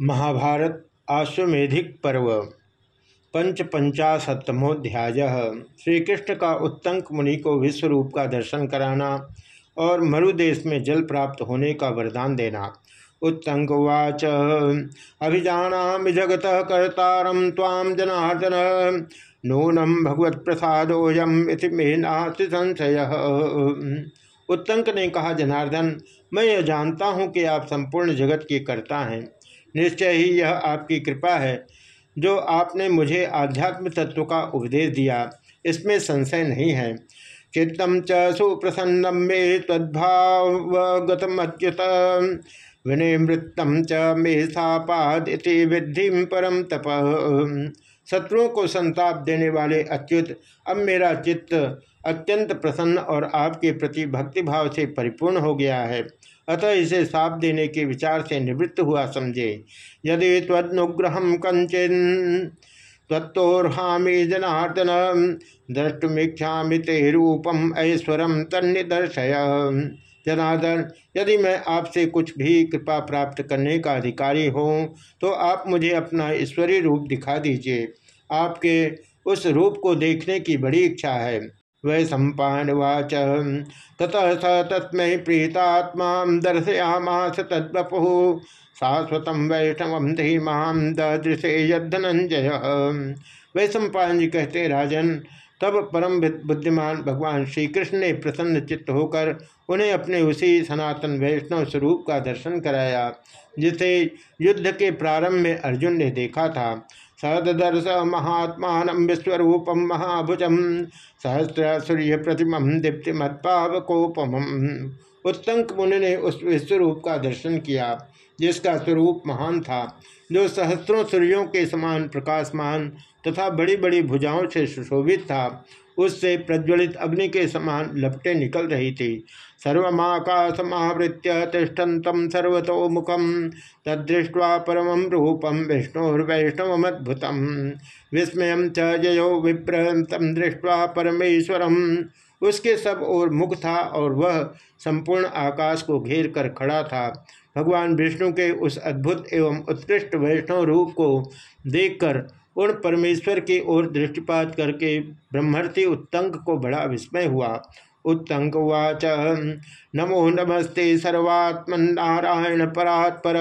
महाभारत आश्वेधिक पर्व, पंचपंचाशतमोध्याय। श्री कृष्ण का उत्तंक मुनि को विश्व रूप का दर्शन कराना और मरुदेश में जल प्राप्त होने का वरदान देना। उत्तंक उत्तंकवाच अभिजाना जगत कर्तारम ताम जनार्दन नूनम भगवत प्रसादोयम मे नास्ति संशय। उत्तंक ने कहा, जनार्दन, मैं यह जानता हूँ कि आप संपूर्ण जगत के कर्ता हैं। निश्चय ही यह आपकी कृपा है, जो आपने मुझे आध्यात्म तत्व का उपदेश दिया। इसमें संशय नहीं है। चित्तम च सुप्रसन्नम मे तद्भावगतमच्युत। विनिवृत्तम च मे सापाद विद्धि परम तप। शत्रुओं को संताप देने वाले अच्युत, अब मेरा चित्त अत्यंत प्रसन्न और आपके प्रति भक्तिभाव से परिपूर्ण हो गया है। अतः इसे साप देने के विचार से निवृत्त हुआ समझे। यदि तदनुग्रह कंचन तत्तोर्हामी जनार्दन द्रष्टुमीक्षा ते रूपम ऐश्वरम तन्निदर्शय। जनार्दन, यदि मैं आपसे कुछ भी कृपा प्राप्त करने का अधिकारी हूँ तो आप मुझे अपना ईश्वरीय रूप दिखा दीजिए। आपके उस रूप को देखने की बड़ी इच्छा है। वै सम्पावाच ततः स तस्म प्रीतात्मा दर्शयामास तद्वपु। शाश्वत वैष्णव धीमां दृशे यधनंजय वै जी कहते, राजन, तब परम बुद्धिमान भगवान श्री कृष्ण ने प्रसन्न चित्त होकर उन्हें अपने उसी सनातन वैष्णव स्वरूप का दर्शन कराया, जिसे युद्ध के प्रारंभ में अर्जुन ने देखा था। सदर्श महात्मा विश्वरूपम महाभुजम सहस्र सूर्य प्रतिम दीप्तिमत्पावकोपम। उत्तंक मुनि ने उस विश्वरूप का दर्शन किया, जिसका स्वरूप महान था, जो सहस्रों सूर्यों के समान प्रकाशमान तथा बड़ी बड़ी भुजाओं से सुशोभित था, उससे प्रज्वलित अग्नि के समान लपटें निकल रही थी। सर्वमाकाशमावृत्य तिष्ठन्तं सर्वतोमुखम तदृष्ट्वा परम रूपम विष्णुर्वैष्णवमद्भुतम विस्मय च जयो विप्र तम दृष्ट्वा परमेश्वरम। उसके सब ओर मुख था और वह संपूर्ण आकाश को घेर कर खड़ा था। भगवान विष्णु के उस अद्भुत एवं उत्कृष्ट वैष्णव रूप को देखकर उन परमेश्वर की ओर दृष्टिपात करके ब्रह्मर्थी उत्तंक को बड़ा विस्मय हुआ। उत्तंक उवाच नमो नमस्ते सर्वात्मन नारायण परात्पर।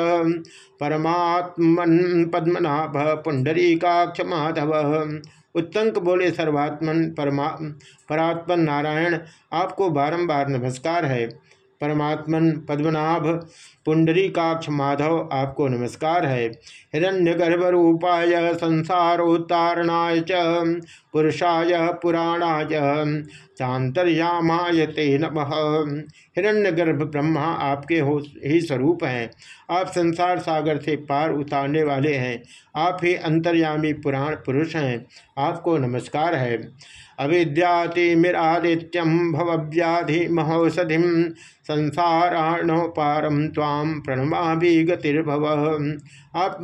परमात्मन पद्मनाभ पुंडरीकाक्ष माधव उत्तंक बोले सर्वात्मन परमा परात्मन नारायण आपको बारंबार नमस्कार है। परमात्मन पद्मनाभ पुंडरीकाक्ष माधव आपको नमस्कार है। हिरण्यगर्भरूपाय संसारोत्तारणाय च, पुरुषाय पुराणाय। चांतर्यामाय ते नम। हिरण्यगर्भ ब्रह्मा आपके हो ही स्वरूप हैं। आप संसार सागर से पार उतारने वाले हैं। आप ही अंतर्यामी पुराण पुरुष हैं। आपको नमस्कार है। अविद्यातिमिरादित्यम भवव्याधि महौषधि संसाराणोपारम ताम प्रणमा भी गतिर्भव। आप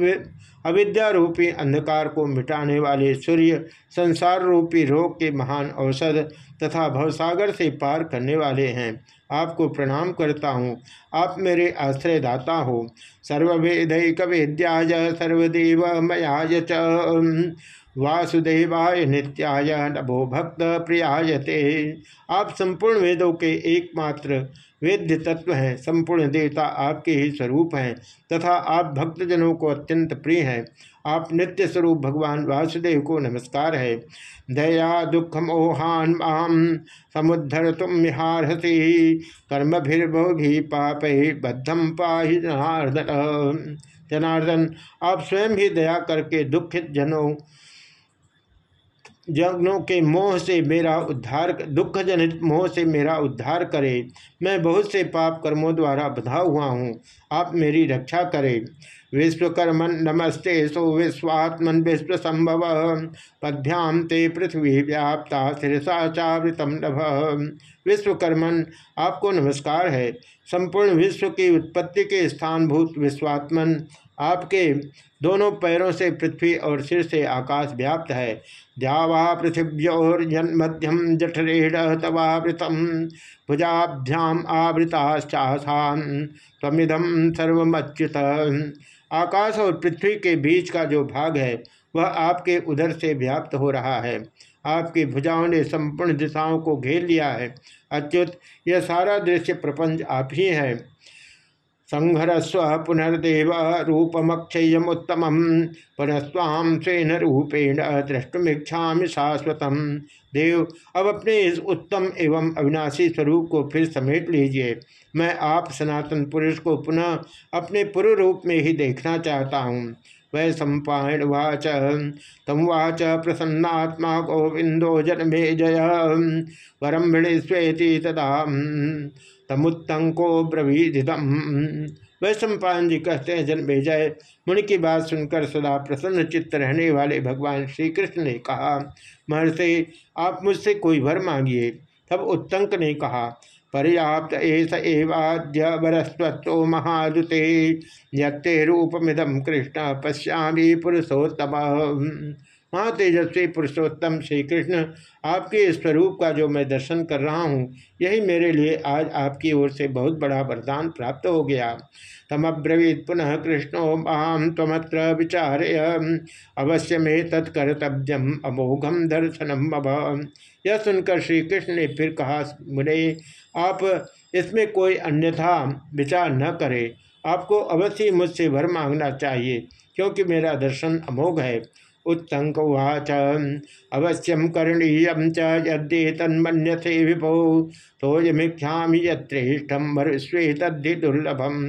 अविद्या रूपी अंधकार को मिटाने वाले सूर्य संसार रूपी रोग के महान औषध तथा भवसागर से पार करने वाले हैं। आपको प्रणाम करता हूँ। आप मेरे आश्रयदाता हो। सर्ववेदैक वेद्याय सर्वदेव मयाय च। वासुदेवाय नित्याय नभो भक्त प्रियायते आप संपूर्ण वेदों के एकमात्र वेद्य तत्व हैं, संपूर्ण देवता आपके ही स्वरूप हैं, तथा आप भक्तजनों को अत्यंत प्रिय हैं। आप नित्य स्वरूप भगवान वासुदेव को नमस्कार है। दया दुख मोहान आम समुद्धर तुम मिहारहसी कर्म भी पाप ही बद्धम पाहि जनार्दन। जनार्दन, आप स्वयं ही दया करके दुखित जनों जगनों के मोह से मेरा उद्धार दुख जनित मोह से मेरा उद्धार करे। मैं बहुत से पाप कर्मों द्वारा बधा हुआ हूँ। आप मेरी रक्षा करें। विश्वकर्मन, नमस्ते। सो विश्वात्मन विश्व संभव पद्भ्याम ते पृथ्वी व्याप्ता शिरसा चावृतम नभ। विश्वकर्मन, आपको नमस्कार है। संपूर्ण विश्व की उत्पत्ति के स्थानभूत विश्वात्मन आपके दोनों पैरों से पृथ्वी और सिर से आकाश व्याप्त है। द्यावा पृथिव्योर्जन्मध्यम जठरेण तवावृतम भुजाभ्याम आवृताश्चासान तमिदम सर्वच्युत आकाश और पृथ्वी के बीच का जो भाग है, वह आपके उधर से व्याप्त हो रहा है। आपकी भुजाओं ने संपूर्ण दिशाओं को घेर लिया है। अच्युत, यह सारा दृश्य प्रपंच आप ही है। संहरस्व पुनर्देव रूपमक्षयमुत्तम पुनस्वाम स्वेन रूपेण द्रष्टुमीक्षा शाश्वत देव, अब अपने इस उत्तम एवं अविनाशी स्वरूप को फिर समेट लीजिए। मैं आप सनातन पुरुष को पुनः अपने पूर्व रूप में ही देखना चाहता हूँ। वै सम्पायण वाच, तम वाच प्रसन्नात्मा गोविंदो जन्मे जय। वरम स्वेति तदा। तमुत्तंको ब्रवीदितम वह सम्पान जी कहते हैं, जन बेजय, मुनि की बात सुनकर सदा प्रसन्न चित्त रहने वाले भगवान श्री कृष्ण ने कहा, महर्षि, आप मुझसे कोई वर मांगिए। तब उत्तंक ने कहा, पर्याप्त एस एवाद्य वरस्वत्व महादुते, यत्ते रूपमिदम कृष्ण पश्यामी पुरुषोत्तम महातेजस्वी पुरुषोत्तम श्री कृष्ण आपके स्वरूप का जो मैं दर्शन कर रहा हूँ, यही मेरे लिए आज आपकी ओर से बहुत बड़ा वरदान प्राप्त हो गया। तमब्रवीत पुनः कृष्णो माम तमत्र विचार अवश्य में तत्कर्तव्यम अमोघम दर्शनम अब। यह सुनकर श्री कृष्ण ने फिर कहा, मुने, आप इसमें कोई अन्यथा विचार न करें। आपको अवश्य मुझसे भर मांगना चाहिए, क्योंकि मेरा दर्शन अमोघ है। उत्तंक उवाच अवश्यम करणीय च विभो तन्मन्यसे विभो। तोजमीक्षा यत्रेष्ठम वरस्वे तद्धि दुर्लभम।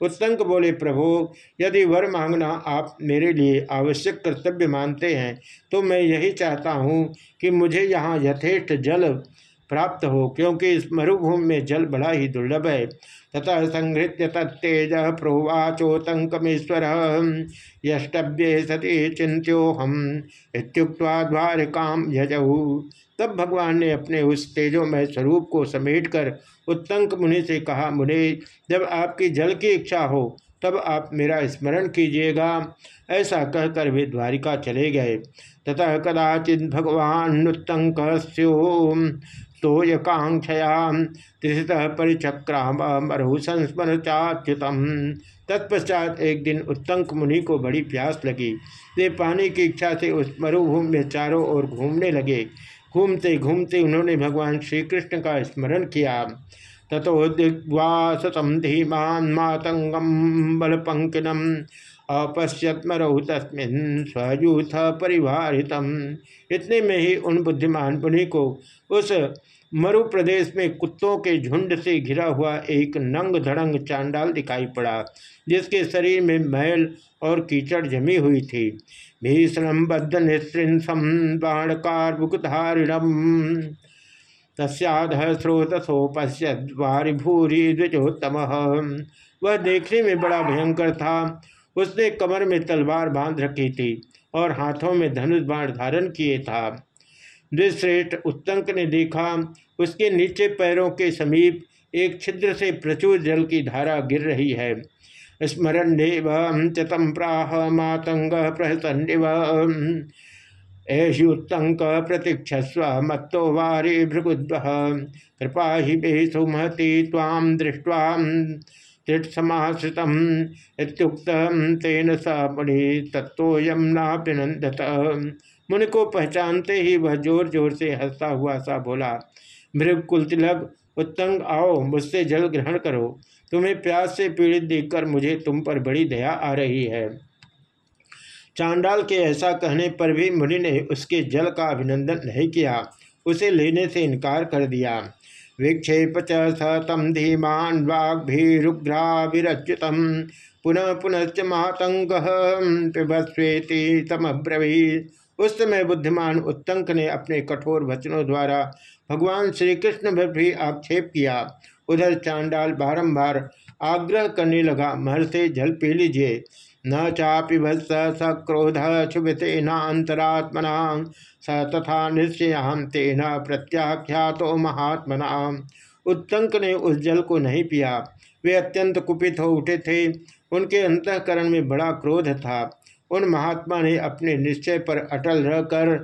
उत्तंक बोले, प्रभो, यदि वर मांगना आप मेरे लिए आवश्यक कर्तव्य मानते हैं तो मैं यही चाहता हूँ कि मुझे यहाँ यथेष्ट जल प्राप्त हो, क्योंकि इस मरुभूमि में जल बड़ा ही दुर्लभ है। ततः संहृत्य तत्तेज प्रोवाचोतंकमेश्वर यष्टव्य सती चिंत्योहम इत्युक्त्वा द्वारिकाम यजहू। तब भगवान ने अपने उस तेजोमय स्वरूप को समेटकर उत्तंक मुनि से कहा, मुनि, जब आपकी जल की इच्छा हो, तब आप मेरा स्मरण कीजिएगा। ऐसा कहकर वे द्वारिका चले गए। ततः कदाचित भगवान उत्तंक स्तोयकांक्षया त्रिशत परिचक्राम मरहु संस्मरचाच्युतम तत्पश्चात एक दिन उत्तंक मुनि को बड़ी प्यास लगी। वे पानी की इच्छा से उस मरुभूमि में चारों ओर घूमने लगे। घूमते घूमते उन्होंने भगवान श्री कृष्ण का स्मरण किया। तथो दिग्वासतम धीमान मातंगम बल पंकिनम अपश्यत्मरहु तस्मिन स्वयूथ परिवारितम इतने में ही उन बुद्धिमान पुनि को उस मरु प्रदेश में कुत्तों के झुंड से घिरा हुआ एक नंग धड़ंग चांडाल दिखाई पड़ा, जिसके शरीर में मैल और कीचड़ जमी हुई थी। भीषण बद्ध निसृंसम बाणकारबुकधारिणम तस्याध स्रोतसोपश्यद वारि भूरी द्विजोत्तम वह देखने में बड़ा भयंकर था उसने कमर में तलवार बाँध रखी थी और हाथों में धनुष बाण धारण किए था। द्विश्रेष्ठ उत्तंक ने देखा, उसके नीचे पैरों के समीप एक छिद्र से प्रचुर जल की धारा गिर रही है। स्मरण देव चतम प्राह मातंग प्रहसन्निव। ऐशुत्तंक प्रतीक्षस्व मत्तो वारे भृगुद्व। कृपा ही बेसु महती ताम दृष्टवा समाश्रितम इतुक्त तेन स मुनि तत्वयम नाभिनंदत मुनि को पहचानते ही वह ज़ोर ज़ोर से हंसता हुआ सा बोला, मृग कुलतिलक, उत्तंग आओ, मुझसे जल ग्रहण करो। तुम्हें प्यास से पीड़ित देखकर मुझे तुम पर बड़ी दया आ रही है। चांडाल के ऐसा कहने पर भी मुनि ने उसके जल का अभिनंदन नहीं किया। उसे लेने से इनकार कर दिया। विक्षेप च स तम धीमान वाग्भिरुग्राभिरच्युत पुनः पुनश्च मातंग पिबस्वेति तमब्रवी उस समय बुद्धिमान उत्तंक ने अपने कठोर वचनों द्वारा भगवान श्री कृष्ण पर भी आक्षेप किया। उधर चांडाल बारंबार आग्रह करने लगा, महर्षि, जल पी लीजिए। न चापि भत्स स क्रोध क्षुभितेनातरात्मना स तथा तेन प्रत्याख्यातो महात्मना। उत्तंक ने उस जल को नहीं पिया। वे अत्यंत कुपित हो उठे थे। उनके अंतकरण में बड़ा क्रोध था। उन महात्मा ने अपने निश्चय पर अटल रहकर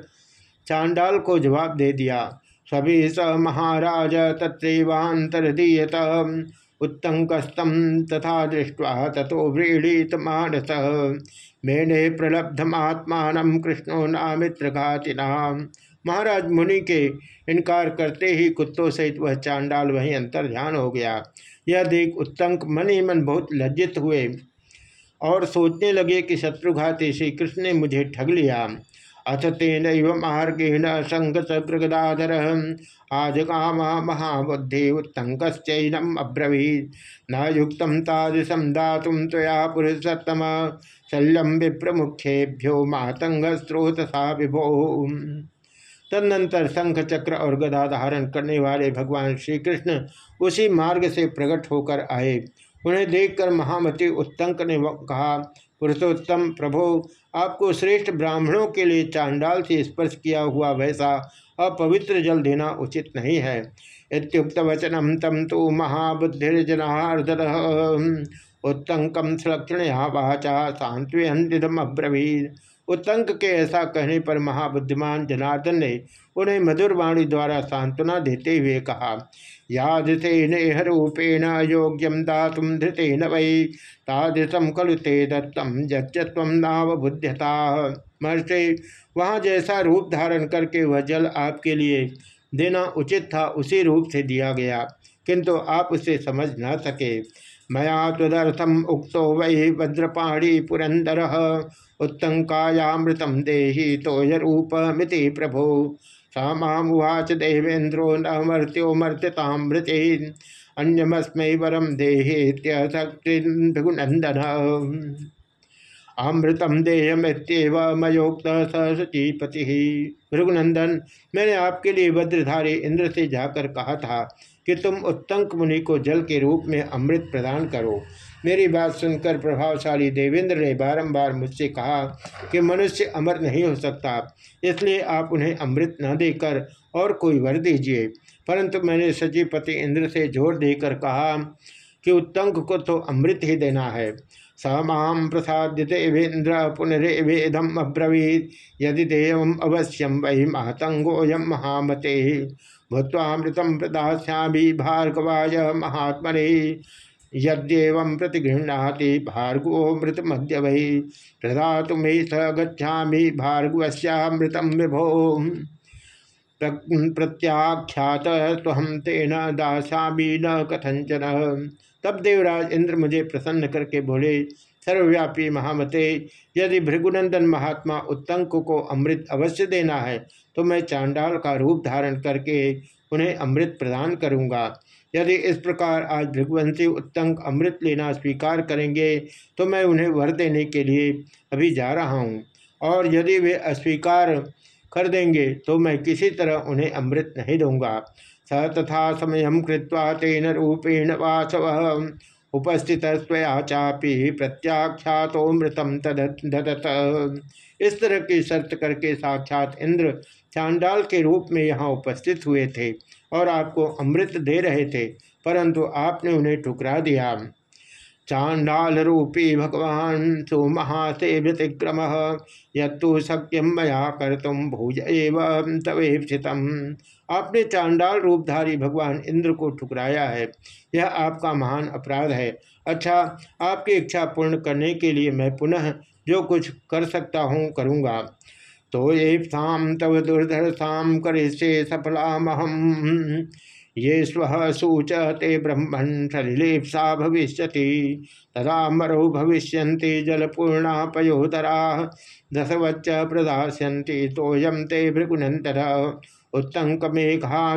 चांडाल को जवाब दे दिया, सभी स महाराज तत्वांतरदीयत उत्तंकस्तम तथा दृष्टवा तथो व्रीड़ित मानस मेने प्रलब्धमात्मान कृष्णो नामित्रघातिना महाराज मुनि के इनकार करते ही कुत्तों सहित वह चांडाल वहीं अंतर ध्यान हो गया। यह देख उत्तंक मन ही मन बहुत लज्जित हुए और सोचने लगे कि शत्रुघाती श्री कृष्ण ने मुझे ठग लिया। अथ तेन मार्गेण संगसगदाधर आज काम महाबुद्धि उत्तंकश्चैनम अब्रवीत। न युक्त तादृशम दातुम तया पुरुषोत्तम। शल्यम विप्रमुखेभ्यो मातंग स्रोतसा विभो। तदनंतर शंख चक्र और गदा धारण करने वाले भगवान श्री कृष्ण उसी मार्ग से प्रकट होकर आए। उन्हें देखकर महामती उत्तंक ने कहा, पुरुषोत्तम, प्रभो आपको श्रेष्ठ ब्राह्मणों के लिए चांडाल से स्पर्श किया हुआ वैसा अपवित्र जल देना उचित नहीं है। इतुक्त वचनम तम तो महाबुद्धिर्जनार्दन। उत्तंकम सुलक्षण वाचा सांत्वयम अब्रवीर उत्तंक के ऐसा कहने पर महाबुद्धिमान जनार्दन ने उन्हें मधुरवाणी द्वारा सांत्वना देते हुए कहा याद से नेह रूपेण योग्यम दातुम धृतेन वै तादृशम खलु ते दत्तम जत्व नाव बुद्ध्यता महर्षि, वहाँ जैसा रूप धारण करके वह जल आपके लिए देना उचित था, उसी रूप से दिया गया, किंतु आप उसे समझ न सके। मया तदर्थम उक्त वै वज्रपाणी पुरंदर उत्तंकायामृतम देहि तोयरूपमिति प्रभो। सा देवेन्द्रो न मर्त्यो मर्त्यतामृते। अन्यमस्मै वरम देहेत्यशक्तिनंदन अमृतम देयमेत्यव मयोक्त सचीपति भृगुनंदन मैंने आपके लिए वज्रधारी इंद्र से जाकर कहा था कि तुम उत्तंक मुनि को जल के रूप में अमृत प्रदान करो। मेरी बात सुनकर प्रभावशाली देवेंद्र ने बारंबार मुझसे कहा कि मनुष्य अमर नहीं हो सकता, इसलिए आप उन्हें अमृत न देकर और कोई वर दीजिए। परंतु मैंने सचिवपति इंद्र से ज़ोर देकर कहा कि उत्तंक को तो अमृत ही देना है। स प्रसाद्य देवेन्द्र पुनरेवेदम अब्रवीत। यदि देव अवश्यम वही महतंगोयम महामते। भूत्वामृतम प्रदास्यामी भार्गवाय महात्मने। यद्यव प्रतिगृहणाति भार्गवो मृत मध्य वही प्रदातु मे स गच्छा भार्गवस्यामृतम विभो। प्रत्याख्यात हम तेन न कथंचन तब देवराज इंद्र मुझे प्रसन्न करके बोले, सर्वव्यापी महामते, यदि भृगुनंदन महात्मा उत्तंक को अमृत अवश्य देना है तो मैं चांडाल का रूप धारण करके उन्हें अमृत प्रदान करूँगा। यदि इस प्रकार आज भृगवंशी उत्तंक अमृत लेना स्वीकार करेंगे तो मैं उन्हें वर देने के लिए अभी जा रहा हूँ। और यदि वे अस्वीकार कर देंगे तो मैं किसी तरह उन्हें अमृत नहीं दूँगा। स तथा समय कृत्वा तेन रूपेण वासव। उपस्थित स्वया चापी प्रत्याख्यातोमृतम तदत इस तरह की शर्त करके साक्षात इंद्र चांडाल के रूप में यहाँ उपस्थित हुए थे और आपको अमृत दे रहे थे, परंतु आपने उन्हें ठुकरा दिया। चांडाल रूपी भगवान सो महासे व्यतिक्रम यू सक्यम मया कर तुम भूज एवं तवेक्षितम आपने चांडाल रूपधारी भगवान इंद्र को ठुकराया है। यह आपका महान अपराध है। अच्छा आपकी इच्छा पूर्ण करने के लिए मैं पुनः जो कुछ कर सकता हूँ करूँगा। तो ये साम तव दुर्धर्षाम करे सफलामहम ये स्व सूचते ब्रह्मण सलिलेप्सा भविष्य तदा मरौ भविष्य जलपूर्णा पयोधरा दशवच्च प्रदास्यन्ति तोयम ते भृगुनंतर उत्तंक मेघा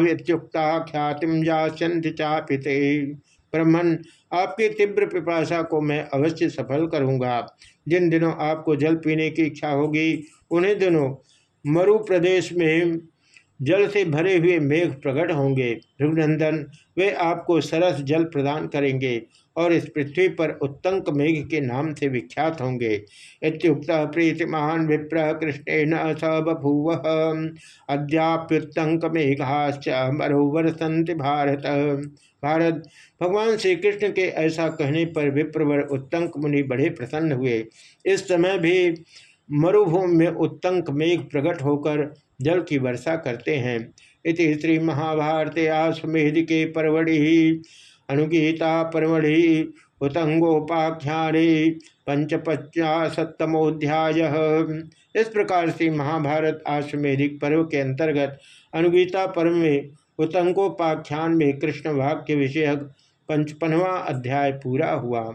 ख्याति जास्यन्ति चापिते ब्रह्मण आपकी तीव्र पिपाशा को मैं अवश्य सफल करूँगा। जिन दिनों आपको जल पीने की इच्छा होगी, उन्हीं दिनों मरु प्रदेश में जल से भरे हुए मेघ प्रकट होंगे। रघुनंदन वे आपको सरस जल प्रदान करेंगे। और इस पृथ्वी पर उत्तंक मेघ के नाम से विख्यात होंगे। इतुक्त प्रीतिमान विप्र कृष्णेन स बभूव अद्याप्युत्तंक मेघाश्च मरोवर संत भारत। भारत, भगवान श्री कृष्ण के ऐसा कहने पर विप्रवर उत्तंक मुनि बड़े प्रसन्न हुए। इस समय भी मरुभूमि में उत्तंक मेघ प्रकट होकर जल की वर्षा करते हैं। इति श्री महाभारत आश्वेध के परवड़ि। अनुगीता परमढ़ि पंच पंचपचाशतमोध्याय इस प्रकार से महाभारत आश्वेधिक पर्व के अंतर्गत अनुगीता पर्व में उतंगोपाख्यान में कृष्ण वाक्य विषयक पंचपनवा अध्याय पूरा हुआ।